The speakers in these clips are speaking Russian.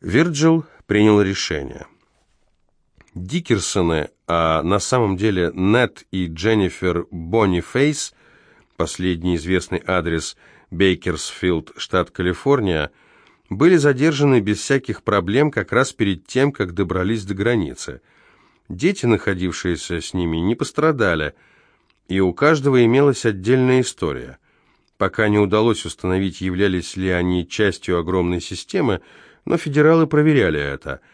Вирджил принял решение. Дикерсоны, а на самом деле Нет и Дженнифер Боннифейс, последний известный адрес Бейкерсфилд, штат Калифорния, были задержаны без всяких проблем как раз перед тем, как добрались до границы. Дети, находившиеся с ними, не пострадали, и у каждого имелась отдельная история. Пока не удалось установить, являлись ли они частью огромной системы, но федералы проверяли это –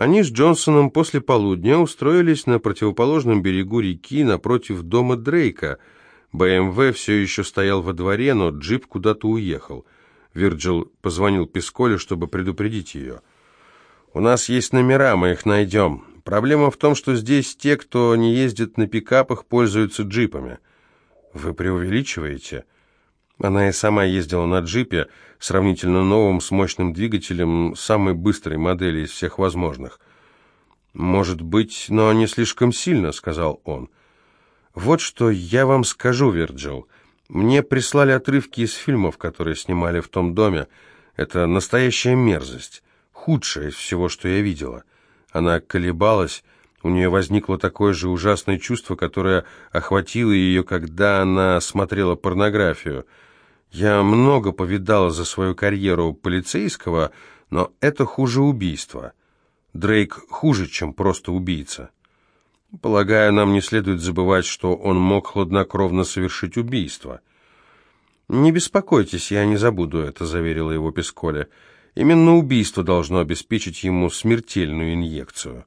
они с Джонсоном после полудня устроились на противоположном берегу реки напротив дома Дрейка. БМВ все еще стоял во дворе, но джип куда-то уехал. Вирджил позвонил Песколе, чтобы предупредить ее. «У нас есть номера, мы их найдем. Проблема в том, что здесь те, кто не ездит на пикапах, пользуются джипами». «Вы преувеличиваете?» Она и сама ездила на джипе, сравнительно новым, с мощным двигателем, самой быстрой модели из всех возможных. «Может быть, но не слишком сильно», — сказал он. «Вот что я вам скажу, Вирджил. Мне прислали отрывки из фильмов, которые снимали в том доме. Это настоящая мерзость, худшая из всего, что я видела». Она колебалась, у нее возникло такое же ужасное чувство, которое охватило ее, когда она смотрела порнографию — я много повидала за свою карьеру полицейского, но это хуже убийства. Дрейк хуже, чем просто убийца. Полагаю, нам не следует забывать, что он мог хладнокровно совершить убийство. «Не беспокойтесь, я не забуду это», — заверила его Песколя. «Именно убийство должно обеспечить ему смертельную инъекцию».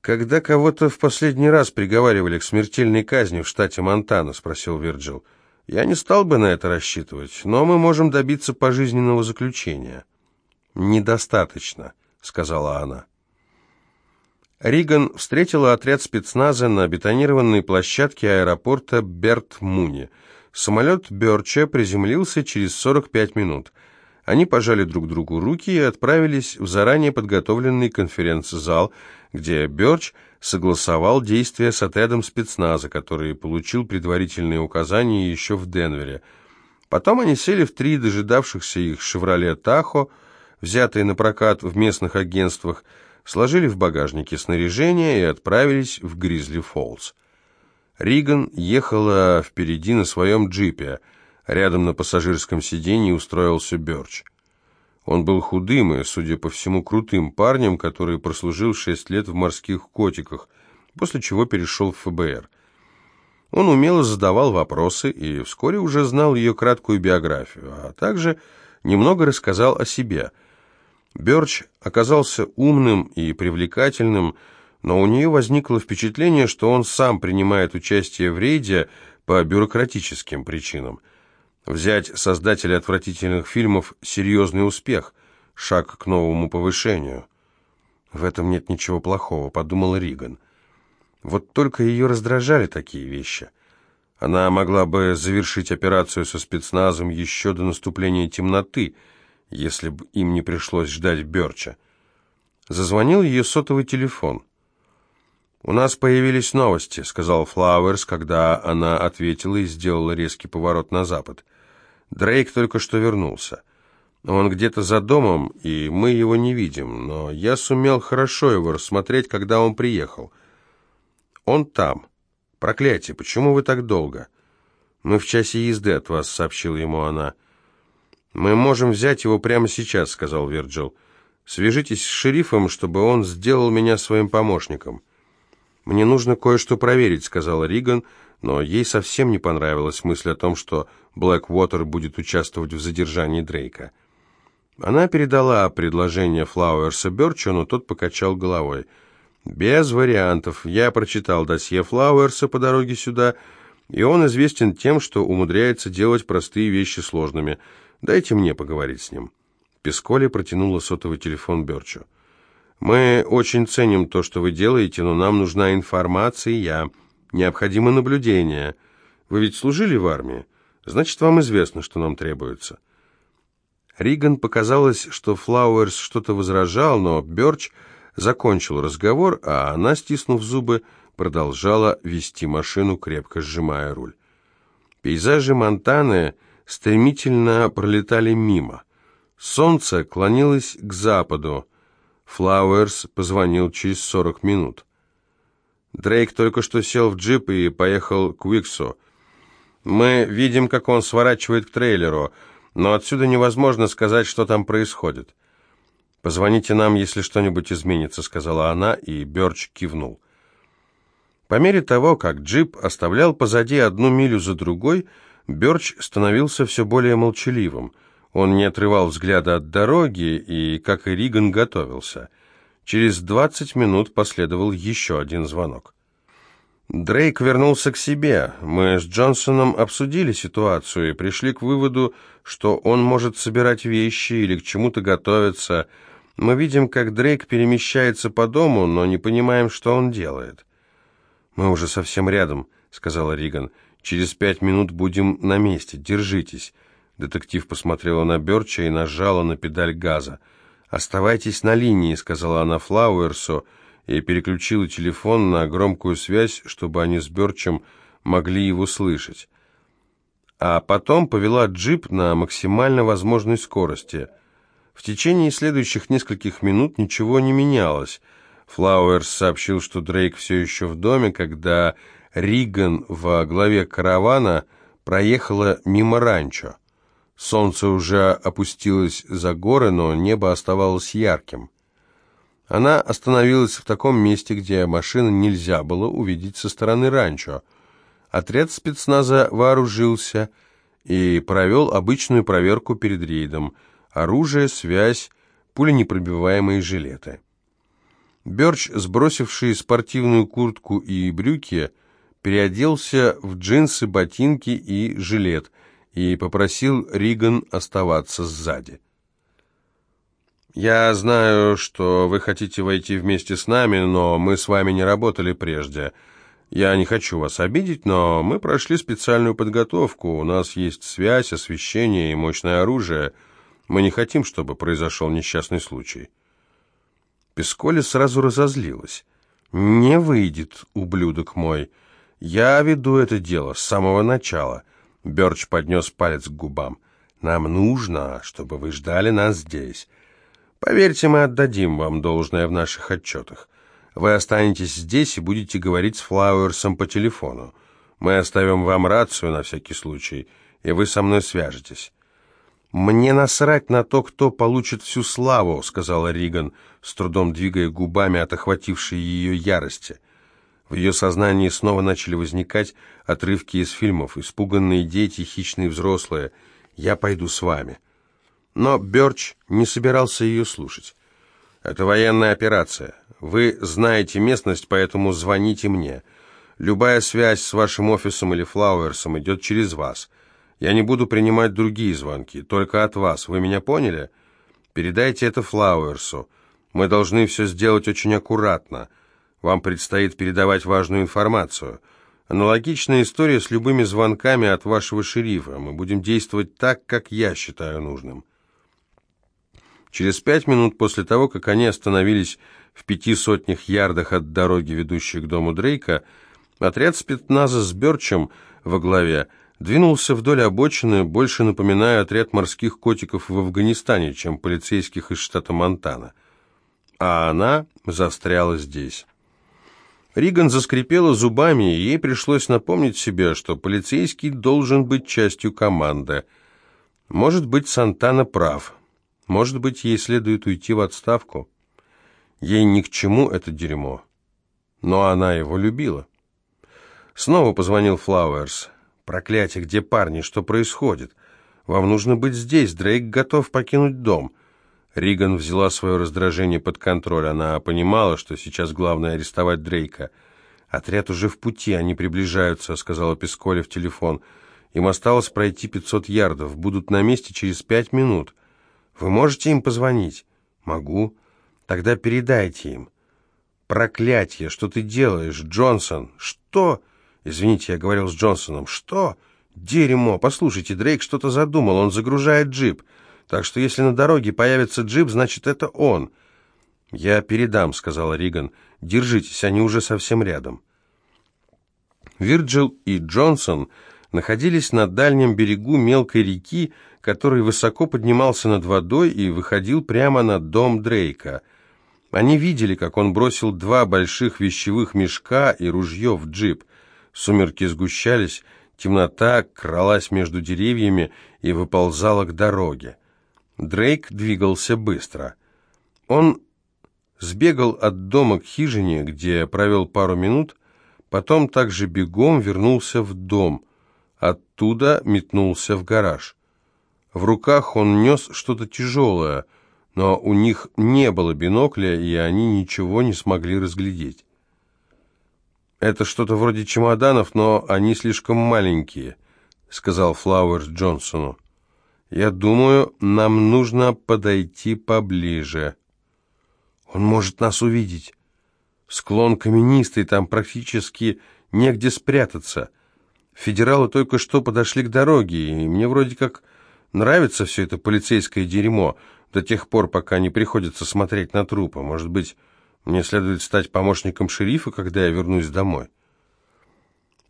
«Когда кого-то в последний раз приговаривали к смертельной казни в штате Монтана?» — спросил Вирджил. Я не стал бы на это рассчитывать, но мы можем добиться пожизненного заключения. Недостаточно, сказала она. Риган встретила отряд спецназа на бетонированной площадке аэропорта Берт-Муни. Самолет Берча приземлился через 45 минут. Они пожали друг другу руки и отправились в заранее подготовленный конференц-зал, где Берч – согласовал действия с отрядом спецназа, который получил предварительные указания еще в Денвере. Потом они сели в три дожидавшихся их «Шевроле Тахо», взятые на прокат в местных агентствах, сложили в багажнике снаряжение и отправились в Гризли Фоллс. Риган ехала впереди на своем джипе, рядом на пассажирском сиденье устроился Бёрч. Он был худым и, судя по всему, крутым парнем, который прослужил шесть лет в морских котиках, после чего перешел в ФБР. Он умело задавал вопросы и вскоре уже знал ее краткую биографию, а также немного рассказал о себе. Бёрч оказался умным и привлекательным, но у нее возникло впечатление, что он сам принимает участие в рейде по бюрократическим причинам. Взять создателя отвратительных фильмов – серьезный успех, шаг к новому повышению. В этом нет ничего плохого, подумала Риган. Вот только ее раздражали такие вещи. Она могла бы завершить операцию со спецназом еще до наступления темноты, если бы им не пришлось ждать Берча. Зазвонил ее сотовый телефон. «У нас появились новости», — сказал Флауэрс, когда она ответила и сделала резкий поворот на запад. «Дрейк только что вернулся. Он где-то за домом, и мы его не видим, но я сумел хорошо его рассмотреть, когда он приехал. Он там. Проклятие, почему вы так долго?» «Мы в часе езды от вас», — сообщила ему она. «Мы можем взять его прямо сейчас», — сказал Вирджил. «Свяжитесь с шерифом, чтобы он сделал меня своим помощником». «Мне нужно кое-что проверить», — сказала Риган, но ей совсем не понравилась мысль о том, что Блэквотер будет участвовать в задержании Дрейка. Она передала предложение Флауэрса Бёрчу, но тот покачал головой. «Без вариантов. Я прочитал досье Флауэрса по дороге сюда, и он известен тем, что умудряется делать простые вещи сложными. Дайте мне поговорить с ним». Песколи протянула сотовый телефон Бёрчу. Мы очень ценим то, что вы делаете, но нам нужна информация, необходимо наблюдение. Вы ведь служили в армии? Значит, вам известно, что нам требуется». Риган показалось, что Флауэрс что-то возражал, но Бёрч закончил разговор, а она, стиснув зубы, продолжала вести машину, крепко сжимая руль. Пейзажи Монтаны стремительно пролетали мимо. Солнце клонилось к западу. Флауэрс позвонил через сорок минут. Дрейк только что сел в джип и поехал к Уиксу. Мы видим, как он сворачивает к трейлеру, но отсюда невозможно сказать, что там происходит. «Позвоните нам, если что-нибудь изменится», — сказала она, и Бёрч кивнул. По мере того, как джип оставлял позади одну милю за другой, Бёрч становился все более молчаливым. Он не отрывал взгляда от дороги и, как и Риган, готовился. Через двадцать минут последовал еще один звонок. Дрейк вернулся к себе. Мы с Джонсоном обсудили ситуацию и пришли к выводу, что он может собирать вещи или к чему-то готовиться. Мы видим, как Дрейк перемещается по дому, но не понимаем, что он делает. «Мы уже совсем рядом», — сказала Риган. «Через пять минут будем на месте. Держитесь». Детектив посмотрела на Бёрча и нажала на педаль газа. «Оставайтесь на линии», — сказала она Флауэрсу, — и переключила телефон на громкую связь, чтобы они с Бёрчем могли его слышать. А потом повела джип на максимально возможной скорости. В течение следующих нескольких минут ничего не менялось. Флауэрс сообщил, что Дрейк все еще в доме, когда Риган во главе каравана проехала мимо ранчо. Солнце уже опустилось за горы, но небо оставалось ярким. Она остановилась в таком месте, где машины нельзя было увидеть со стороны ранчо. Отряд спецназа вооружился и провел обычную проверку перед рейдом. Оружие, связь, пуленепробиваемые жилеты. Бёрч, сбросивший спортивную куртку и брюки, переоделся в джинсы, ботинки и жилет и попросил Риган оставаться сзади. «Я знаю, что вы хотите войти вместе с нами, но мы с вами не работали прежде. Я не хочу вас обидеть, но мы прошли специальную подготовку. У нас есть связь, освещение и мощное оружие. Мы не хотим, чтобы произошел несчастный случай». Песколи сразу разозлилась. «Не выйдет, ублюдок мой. Я веду это дело с самого начала». Бёрч поднес палец к губам. «Нам нужно, чтобы вы ждали нас здесь». Поверьте, мы отдадим вам должное в наших отчетах. Вы останетесь здесь и будете говорить с Флауэрсом по телефону. Мы оставим вам рацию на всякий случай, и вы со мной свяжетесь». «Мне насрать на то, кто получит всю славу», — сказала Риган, с трудом двигая губами от охватившей ее ярости. В ее сознании снова начали возникать отрывки из фильмов, испуганные дети, хищные взрослые. «Я пойду с вами». Но Бёрч не собирался ее слушать. «Это военная операция. Вы знаете местность, поэтому звоните мне. Любая связь с вашим офисом или Флауэрсом идет через вас. Я не буду принимать другие звонки, только от вас. Вы меня поняли? Передайте это Флауэрсу. Мы должны все сделать очень аккуратно. Вам предстоит передавать важную информацию». Аналогичная история с любыми звонками от вашего шерифа. Мы будем действовать так, как я считаю нужным. Через пять минут после того, как они остановились в пяти сотнях ярдах от дороги, ведущей к дому Дрейка, отряд спецназа с Бёрчем во главе двинулся вдоль обочины, больше напоминая отряд морских котиков в Афганистане, чем полицейских из штата Монтана. А она застряла здесь. Риган заскрипела зубами, и ей пришлось напомнить себе, что полицейский должен быть частью команды. Может быть, Сантана прав. Может быть, ей следует уйти в отставку. Ей ни к чему это дерьмо. Но она его любила. Снова позвонил Флауэрс. «Проклятие, где парни? Что происходит? Вам нужно быть здесь. Дрейк готов покинуть дом». Риган взяла свое раздражение под контроль. Она понимала, что сейчас главное арестовать Дрейка. «Отряд уже в пути, они приближаются», — сказала Песколя в телефон. «Им осталось пройти 500 ярдов. Будут на месте через пять минут». Вы можете им позвонить? Могу. Тогда передайте им. Проклятье, что ты делаешь, Джонсон? Что? Извините, я говорил с Джонсоном. Что? Дерьмо. Послушайте, Дрейк что-то задумал. Он загружает джип. Так что если на дороге появится джип, значит, это он. Я передам, сказала Риган. Держитесь, они уже совсем рядом. Вирджил и Джонсон находились на дальнем берегу мелкой реки, который высоко поднимался над водой и выходил прямо на дом Дрейка. Они видели, как он бросил два больших вещевых мешка и ружье в джип. Сумерки сгущались, темнота кралась между деревьями и выползала к дороге. Дрейк двигался быстро. Он сбегал от дома к хижине, где провел пару минут, потом также бегом вернулся в дом, оттуда метнулся в гараж. В руках он нес что-то тяжелое, но у них не было бинокля, и они ничего не смогли разглядеть. «Это что-то вроде чемоданов, но они слишком маленькие», — сказал Флауэрс Джонсону. «Я думаю, нам нужно подойти поближе». «Он может нас увидеть. Склон каменистый, там практически негде спрятаться. Федералы только что подошли к дороге, и мне вроде как нравится все это полицейское дерьмо, до тех пор, пока не приходится смотреть на трупы. Может быть, мне следует стать помощником шерифа, когда я вернусь домой.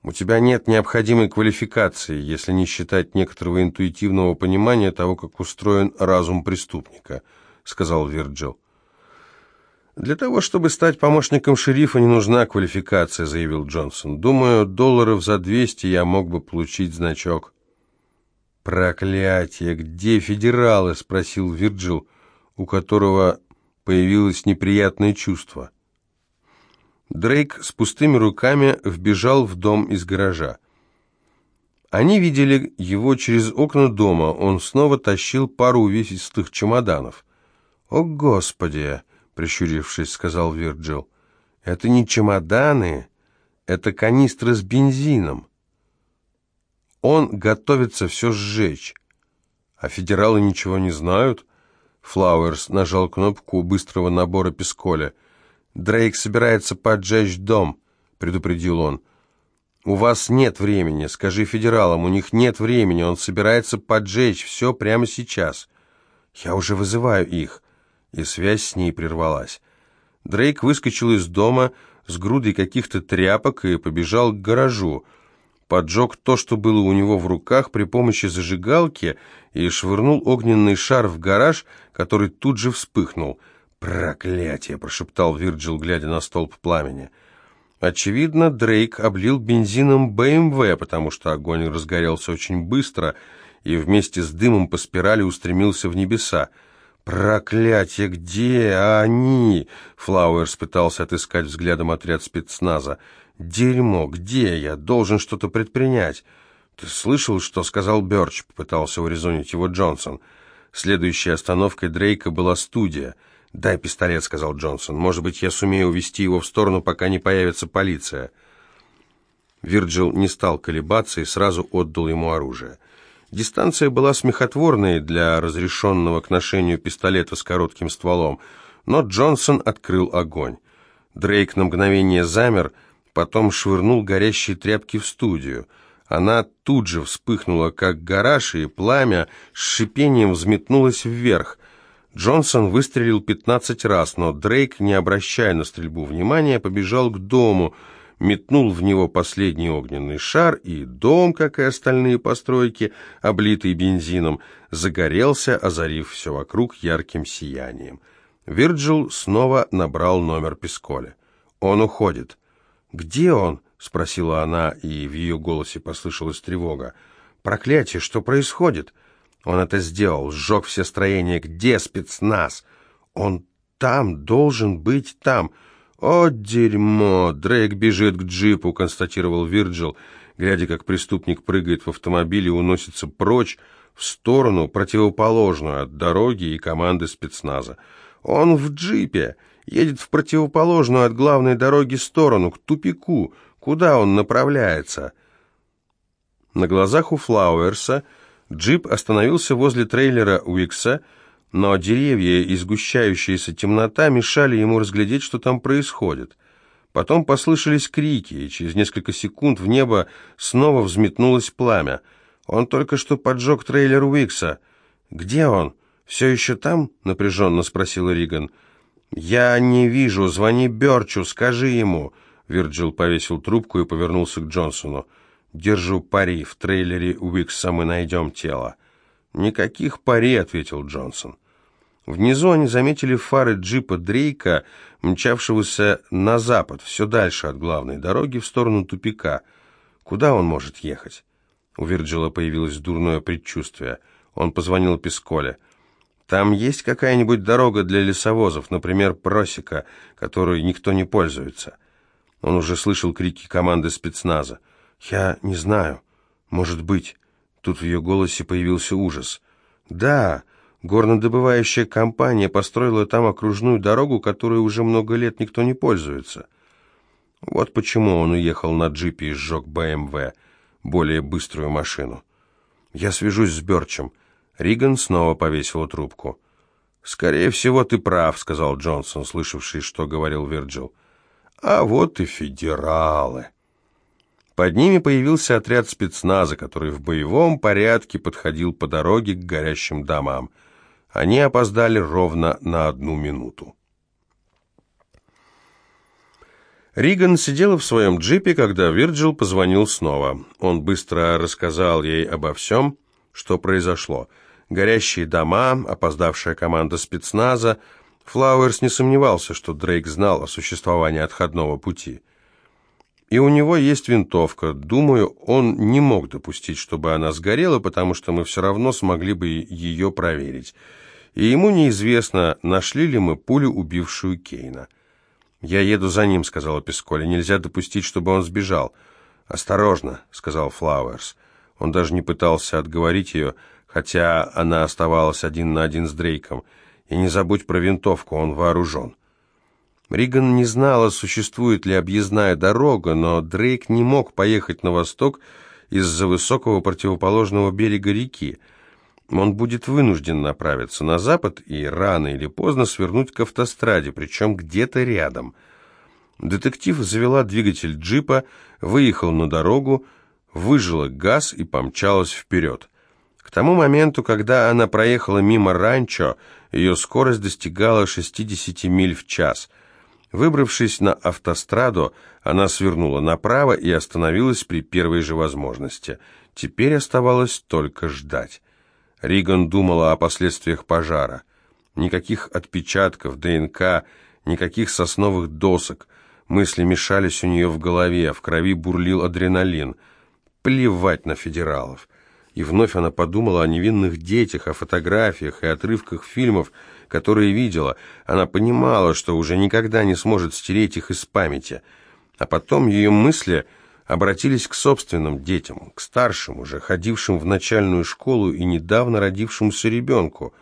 У тебя нет необходимой квалификации, если не считать некоторого интуитивного понимания того, как устроен разум преступника, сказал Вирджил. «Для того, чтобы стать помощником шерифа, не нужна квалификация», — заявил Джонсон. «Думаю, долларов за 200 я мог бы получить значок». «Проклятие! Где федералы?» — спросил Вирджил, у которого появилось неприятное чувство. Дрейк с пустыми руками вбежал в дом из гаража. Они видели его через окна дома, он снова тащил пару увесистых чемоданов. «О, Господи!» — прищурившись, сказал Вирджил. «Это не чемоданы, это канистры с бензином. Он готовится все сжечь. А федералы ничего не знают?» Флауэрс нажал кнопку быстрого набора песколя. «Дрейк собирается поджечь дом», — предупредил он. «У вас нет времени. Скажи федералам, у них нет времени. Он собирается поджечь все прямо сейчас. Я уже вызываю их». И связь с ней прервалась. Дрейк выскочил из дома с грудой каких-то тряпок и побежал к гаражу поджег то, что было у него в руках при помощи зажигалки и швырнул огненный шар в гараж, который тут же вспыхнул. «Проклятие!» — прошептал Вирджил, глядя на столб пламени. Очевидно, Дрейк облил бензином БМВ, потому что огонь разгорелся очень быстро и вместе с дымом по спирали устремился в небеса. «Проклятие! Где они?» Флауэрс пытался отыскать взглядом отряд спецназа. «Дерьмо! Где я? Должен что-то предпринять!» «Ты слышал, что сказал Бёрч?» — попытался урезонить его Джонсон. Следующей остановкой Дрейка была студия. «Дай пистолет», — сказал Джонсон. «Может быть, я сумею увести его в сторону, пока не появится полиция». Вирджил не стал колебаться и сразу отдал ему оружие. Дистанция была смехотворной для разрешенного к ношению пистолета с коротким стволом, но Джонсон открыл огонь. Дрейк на мгновение замер — потом швырнул горящие тряпки в студию. Она тут же вспыхнула, как гараж, и пламя с шипением взметнулось вверх. Джонсон выстрелил пятнадцать раз, но Дрейк, не обращая на стрельбу внимания, побежал к дому, метнул в него последний огненный шар, и дом, как и остальные постройки, облитый бензином, загорелся, озарив все вокруг ярким сиянием. Вирджил снова набрал номер Песколя. «Он уходит». «Где он?» — спросила она, и в ее голосе послышалась тревога. «Проклятие, что происходит?» Он это сделал, сжег все строения. «Где спецназ?» «Он там, должен быть там». «О, дерьмо!» Дрейк бежит к джипу, констатировал Вирджил, глядя, как преступник прыгает в автомобиль и уносится прочь, в сторону, противоположную от дороги и команды спецназа. «Он в джипе!» едет в противоположную от главной дороги сторону, к тупику. Куда он направляется? На глазах у Флауэрса джип остановился возле трейлера Уикса, но деревья и сгущающаяся темнота мешали ему разглядеть, что там происходит. Потом послышались крики, и через несколько секунд в небо снова взметнулось пламя. Он только что поджег трейлер Уикса. «Где он? Все еще там?» — напряженно спросила Риган. «Я не вижу. Звони Бёрчу, скажи ему». Вирджил повесил трубку и повернулся к Джонсону. Держу пари, в трейлере Уикса мы найдем тело. Никаких пари, ответил Джонсон. Внизу они заметили фары джипа Дрейка, мчавшегося на запад, все дальше от главной дороги, в сторону тупика. Куда он может ехать? У Вирджила появилось дурное предчувствие. Он позвонил Песколе. «Там есть какая-нибудь дорога для лесовозов, например, просека, которой никто не пользуется?» Он уже слышал крики команды спецназа. «Я не знаю. Может быть». Тут в ее голосе появился ужас. «Да, горнодобывающая компания построила там окружную дорогу, которой уже много лет никто не пользуется». Вот почему он уехал на джипе и сжег БМВ, более быструю машину. «Я свяжусь с Берчем». Риган снова повесила трубку. «Скорее всего, ты прав», — сказал Джонсон, слышавший, что говорил Вирджил. «А вот и федералы». Под ними появился отряд спецназа, который в боевом порядке подходил по дороге к горящим домам. Они опоздали ровно на одну минуту. Риган сидела в своем джипе, когда Вирджил позвонил снова. Он быстро рассказал ей обо всем, что произошло. Горящие дома, опоздавшая команда спецназа. Флауэрс не сомневался, что Дрейк знал о существовании отходного пути. И у него есть винтовка. Думаю, он не мог допустить, чтобы она сгорела, потому что мы все равно смогли бы ее проверить. И ему неизвестно, нашли ли мы пулю, убившую Кейна. «Я еду за ним», — сказала Песколи. «Нельзя допустить, чтобы он сбежал». «Осторожно», — сказал Флауэрс. Он даже не пытался отговорить ее, хотя она оставалась один на один с Дрейком. «И не забудь про винтовку, он вооружен». Риган не знала, существует ли объездная дорога, но Дрейк не мог поехать на восток из-за высокого противоположного берега реки. Он будет вынужден направиться на запад и рано или поздно свернуть к автостраде, причем где-то рядом. Детектив завела двигатель джипа, выехал на дорогу, выжила газ и помчалась вперед. К тому моменту, когда она проехала мимо ранчо, ее скорость достигала 60 миль в час – Выбравшись на автостраду, она свернула направо и остановилась при первой же возможности. Теперь оставалось только ждать. Риган думала о последствиях пожара. Никаких отпечатков, ДНК, никаких сосновых досок. Мысли мешались у нее в голове, в крови бурлил адреналин. Плевать на федералов. И вновь она подумала о невинных детях, о фотографиях и отрывках фильмов, которые видела. Она понимала, что уже никогда не сможет стереть их из памяти. А потом ее мысли обратились к собственным детям, к старшим, уже ходившим в начальную школу и недавно родившемуся ребенку.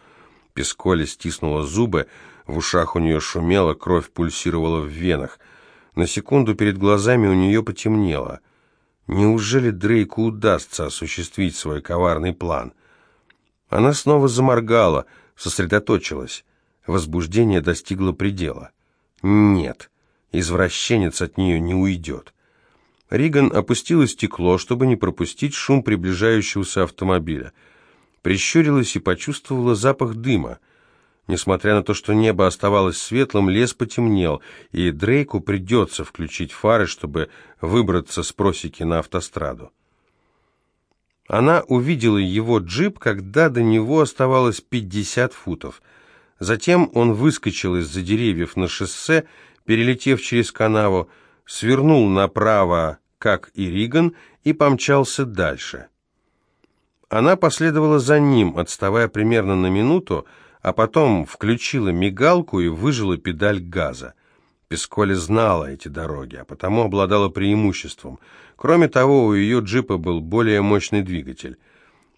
Песколи стиснула зубы, в ушах у нее шумело, кровь пульсировала в венах. На секунду перед глазами у нее потемнело. Неужели Дрейку удастся осуществить свой коварный план? Она снова заморгала, сосредоточилась. Возбуждение достигло предела. Нет, извращенец от нее не уйдет. Риган опустила стекло, чтобы не пропустить шум приближающегося автомобиля. Прищурилась и почувствовала запах дыма. Несмотря на то, что небо оставалось светлым, лес потемнел, и Дрейку придется включить фары, чтобы выбраться с просеки на автостраду. Она увидела его джип, когда до него оставалось 50 футов. Затем он выскочил из-за деревьев на шоссе, перелетев через канаву, свернул направо, как и Риган, и помчался дальше. Она последовала за ним, отставая примерно на минуту, а потом включила мигалку и выжила педаль газа. Песколи знала эти дороги, а потому обладала преимуществом. Кроме того, у ее джипа был более мощный двигатель.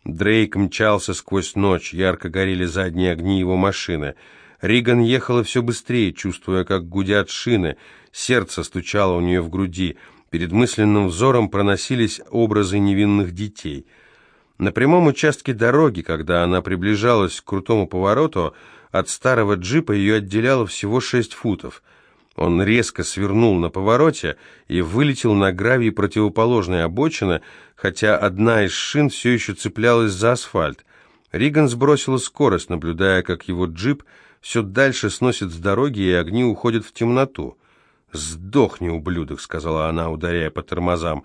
Дрейк мчался сквозь ночь, ярко горели задние огни его машины. Риган ехала все быстрее, чувствуя, как гудят шины. Сердце стучало у нее в груди. Перед мысленным взором проносились образы невинных детей. На прямом участке дороги, когда она приближалась к крутому повороту, от старого джипа ее отделяло всего шесть футов – он резко свернул на повороте и вылетел на гравий противоположной обочины, хотя одна из шин все еще цеплялась за асфальт. Риган сбросила скорость, наблюдая, как его джип все дальше сносит с дороги, и огни уходят в темноту. «Сдохни, ублюдок», — сказала она, ударяя по тормозам.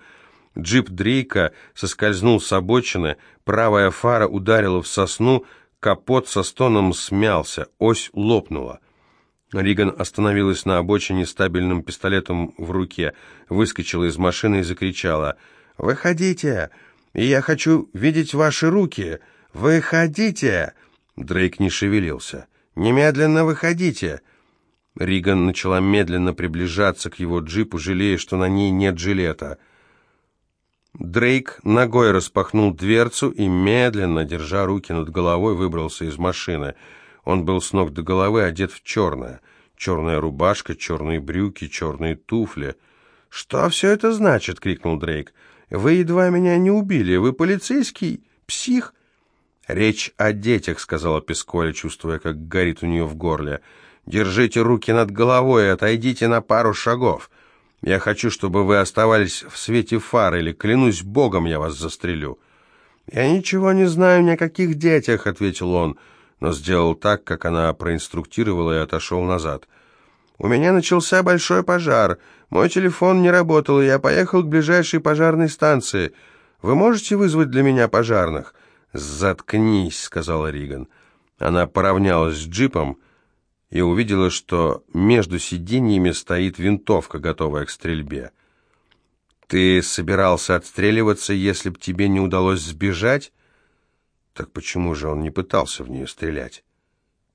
Джип Дрейка соскользнул с обочины, правая фара ударила в сосну, капот со стоном смялся, ось лопнула. Риган остановилась на обочине с стабильным пистолетом в руке, выскочила из машины и закричала «Выходите! Я хочу видеть ваши руки! Выходите!» Дрейк не шевелился. «Немедленно выходите!» Риган начала медленно приближаться к его джипу, жалея, что на ней нет жилета. Дрейк ногой распахнул дверцу и, медленно, держа руки над головой, выбрался из машины. Он был с ног до головы одет в черное. Черная рубашка, черные брюки, черные туфли. «Что все это значит?» — крикнул Дрейк. «Вы едва меня не убили. Вы полицейский? Псих?» «Речь о детях», — сказала Песколя, чувствуя, как горит у нее в горле. «Держите руки над головой и отойдите на пару шагов. Я хочу, чтобы вы оставались в свете фар, или, клянусь богом, я вас застрелю». «Я ничего не знаю ни о каких детях», — ответил он, но сделал так, как она проинструктировала, и отошел назад. «У меня начался большой пожар. Мой телефон не работал, и я поехал к ближайшей пожарной станции. Вы можете вызвать для меня пожарных?» «Заткнись», — сказала Риган. Она поравнялась с джипом и увидела, что между сиденьями стоит винтовка, готовая к стрельбе. «Ты собирался отстреливаться, если б тебе не удалось сбежать?» «Так почему же он не пытался в нее стрелять?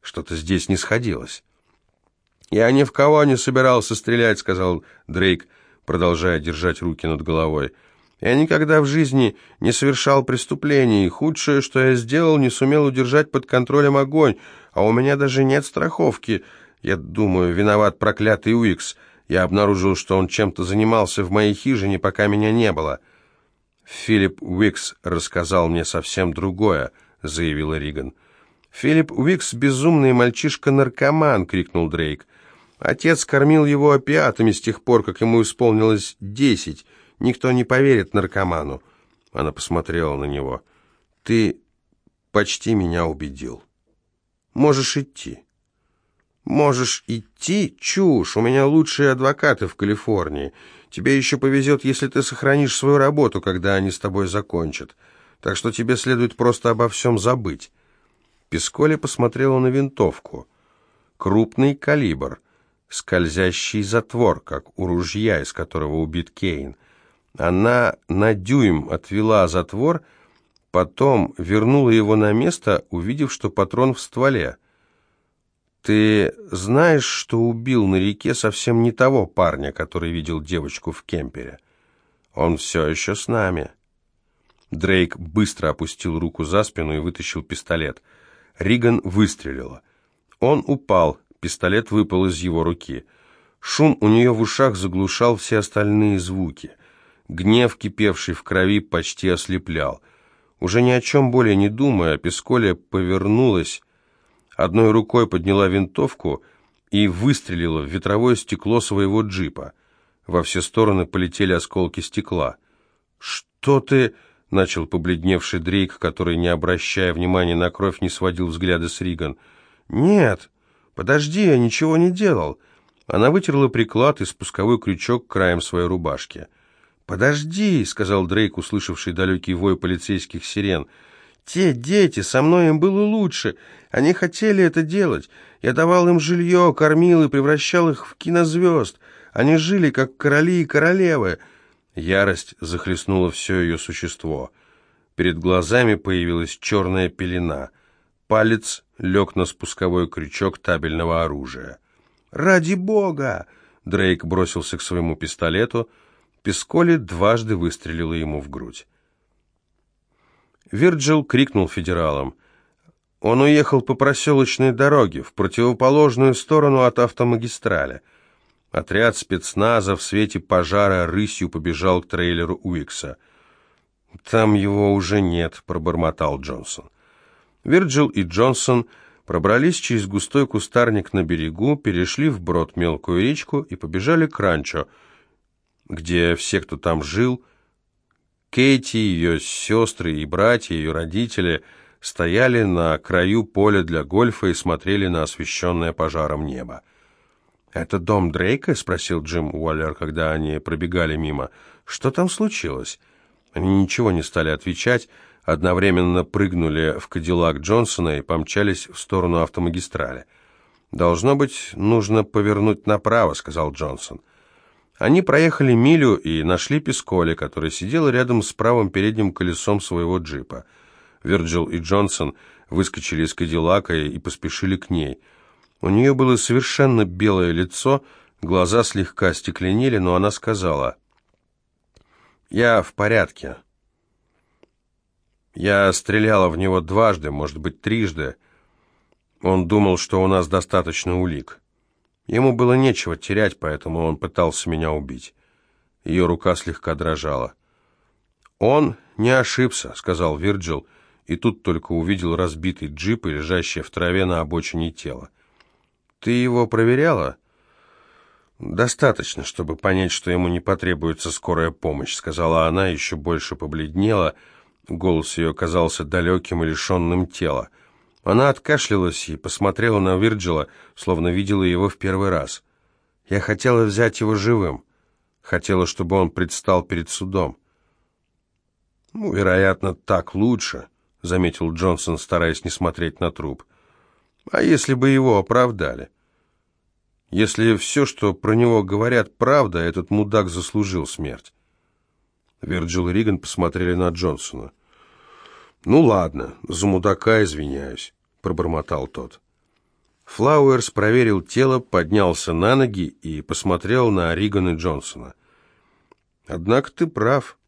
Что-то здесь не сходилось». «Я ни в кого не собирался стрелять», — сказал Дрейк, продолжая держать руки над головой. Я никогда в жизни не совершал преступлений. Худшее, что я сделал, не сумел удержать под контролем огонь, а у меня даже нет страховки. Я думаю, виноват проклятый Уикс. Я обнаружил, что он чем-то занимался в моей хижине, пока меня не было. Филипп Уикс рассказал мне совсем другое, заявила Риган. Филипп Уикс безумный мальчишка-наркоман, крикнул Дрейк. Отец кормил его опиатами с тех пор, как ему исполнилось десять. Никто не поверит наркоману. Она посмотрела на него. Ты почти меня убедил. Можешь идти. Можешь идти? Чушь. У меня лучшие адвокаты в Калифорнии. Тебе еще повезет, если ты сохранишь свою работу, когда они с тобой закончат. Так что тебе следует просто обо всем забыть. Песколи посмотрела на винтовку. Крупный калибр, скользящий затвор, как у ружья, из которого убит Кейн. Она на дюйм отвела затвор, потом вернула его на место, увидев, что патрон в стволе. «Ты знаешь, что убил на реке совсем не того парня, который видел девочку в кемпере? Он все еще с нами». Дрейк быстро опустил руку за спину и вытащил пистолет. Риган выстрелила. Он упал, пистолет выпал из его руки. Шум у нее в ушах заглушал все остальные звуки. Гнев, кипевший в крови, почти ослеплял. Уже ни о чем более не думая, Песколя повернулась, одной рукой подняла винтовку и выстрелила в ветровое стекло своего джипа. Во все стороны полетели осколки стекла. «Что ты...» — начал побледневший Дрейк, который, не обращая внимания на кровь, не сводил взгляда с Риган. «Нет, подожди, я ничего не делал». Она вытерла приклад и спусковой крючок краем своей рубашки. «Подожди», — сказал Дрейк, услышавший далекий вой полицейских сирен. «Те дети, со мной им было лучше. Они хотели это делать. Я давал им жилье, кормил и превращал их в кинозвезд. Они жили, как короли и королевы». Ярость захлестнула все ее существо. Перед глазами появилась черная пелена. Палец лег на спусковой крючок табельного оружия. «Ради бога!» Дрейк бросился к своему пистолету, — Песколи дважды выстрелила ему в грудь. Вирджил крикнул федералам. Он уехал по проселочной дороге, в противоположную сторону от автомагистрали. Отряд спецназа в свете пожара рысью побежал к трейлеру Уикса. «Там его уже нет», — пробормотал Джонсон. Вирджил и Джонсон пробрались через густой кустарник на берегу, перешли вброд мелкую речку и побежали к ранчо — где все, кто там жил, Кейти, ее сестры и братья, ее родители, стояли на краю поля для гольфа и смотрели на освещенное пожаром небо. «Это дом Дрейка?» — спросил Джим Уоллер, когда они пробегали мимо. «Что там случилось?» Они ничего не стали отвечать, одновременно прыгнули в кадиллак Джонсона и помчались в сторону автомагистрали. «Должно быть, нужно повернуть направо», — сказал Джонсон. Они проехали милю и нашли Песколи, который сидел рядом с правым передним колесом своего джипа. Вирджил и Джонсон выскочили из Кадиллака и поспешили к ней. У нее было совершенно белое лицо, глаза слегка стекленели, но она сказала, «Я в порядке». Я стреляла в него дважды, может быть, трижды. Он думал, что у нас достаточно улик. Ему было нечего терять, поэтому он пытался меня убить. Ее рука слегка дрожала. «Он не ошибся», — сказал Вирджил, и тут только увидел разбитый джип и лежащее в траве на обочине тело. «Ты его проверяла?» «Достаточно, чтобы понять, что ему не потребуется скорая помощь», — сказала она, еще больше побледнела. Голос ее казался далеким и лишенным тела. Она откашлялась и посмотрела на Вирджила, словно видела его в первый раз. «Я хотела взять его живым. Хотела, чтобы он предстал перед судом». «Ну, вероятно, так лучше», — заметил Джонсон, стараясь не смотреть на труп. «А если бы его оправдали?» «Если все, что про него говорят, правда, этот мудак заслужил смерть». Вирджил и Риган посмотрели на Джонсона. «Ну ладно, за мудака извиняюсь», — пробормотал тот. Флауэрс проверил тело, поднялся на ноги и посмотрел на Ригана Джонсона. «Однако ты прав.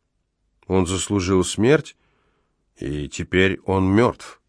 Он заслужил смерть, и теперь он мертв».